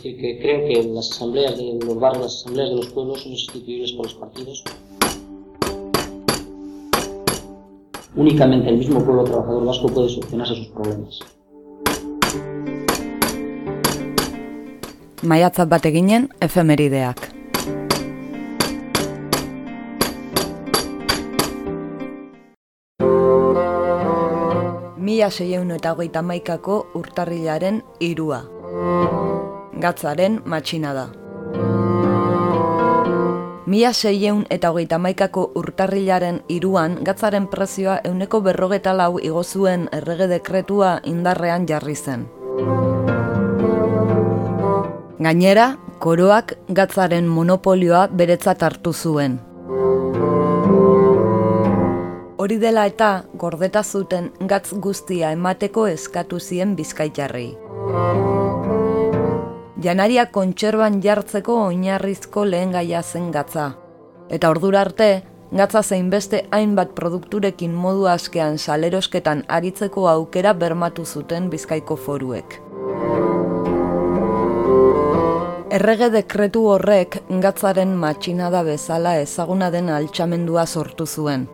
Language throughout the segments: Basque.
decir, que creo que las asambleas de los barrios, las asambleas de los pueblos son sustituibles por los partidos. Únicamente el mismo pueblo trabajador vasco puede solucionarse sus problemas. Maiatzat bat eginen efemerideak. Mila seieun eta hogeita maikako urtarrilaren irua. Gatzaren matxina da. Mila seieun eta hogeita maikako urtarrilaren iruan, gatzaren prezioa euneko berrogeta lau igozuen errege dekretua indarrean jarri zen. Gainera, koroak gatzaren monopolioa beretzat hartu zuen. Hori dela eta gordeta zuten gatz guztia emateko eskatu zien bizkaitarri. Janaria kontserban jartzeko oinarrizko lehen gaia zen gatza. Eta ordura arte, gatza zein beste hainbat produkturekin modu askean salerosketan aritzeko aukera bermatu zuten bizkaiko foruek. Errege dekretu horrek gatzaren matxinada bezala ezaguna den altxamendua sortu zuen.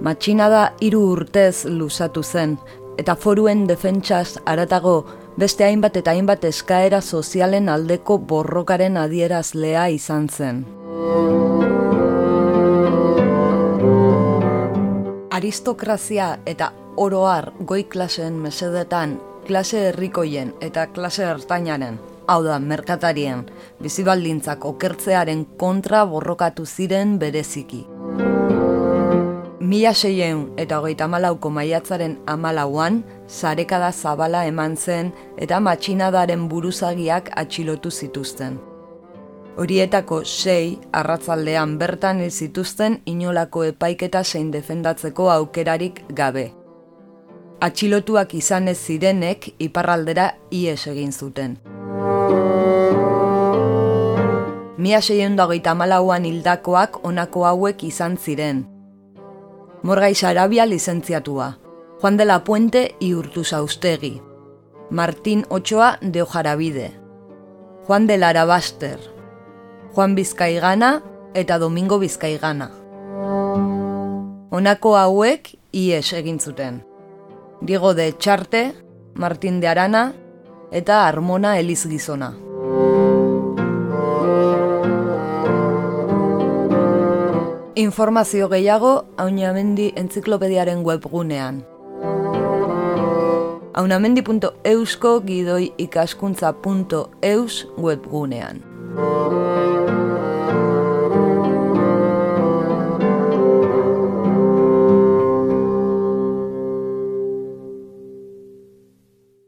Matxinada hiru urtez lusatu zen, eta foruen defentsaz aratago beste hainbat eta hainbat eskaera sozialen aldeko borrokaren adierazlea izan zen. Aristokrazia eta oroar goi klaseen mesedetan klase herrikoien eta klase ertainaren, hau da, merkatarien, bizibaldintzak okertzearen kontra borrokatu ziren bereziki. Mila seien eta hogeita malauko maiatzaren amalauan, zarekada zabala eman zen eta matxinadaren buruzagiak atxilotu zituzten. Horietako sei, arratzaldean bertan hil zituzten inolako epaiketa zein defendatzeko aukerarik gabe atxilotuak izan ez zirenek iparraldera ies egin zuten. Mia seien dagoita malauan hildakoak onako hauek izan ziren. Morgai Sarabia lizentziatua, Juan de la Puente iurtu zaustegi, Martín Ochoa de Ojarabide, Juan de Larabaster, Juan Bizkaigana eta Domingo Bizkaigana. Honako hauek ies egin zuten. Diego de Txarte, Martin de Arana eta Armona Eliz Gizona. Informazio gehiago Aunamendi entziklopediaren webgunean. aunamendi.eusko gidoi ikaskuntza.eus webgunean.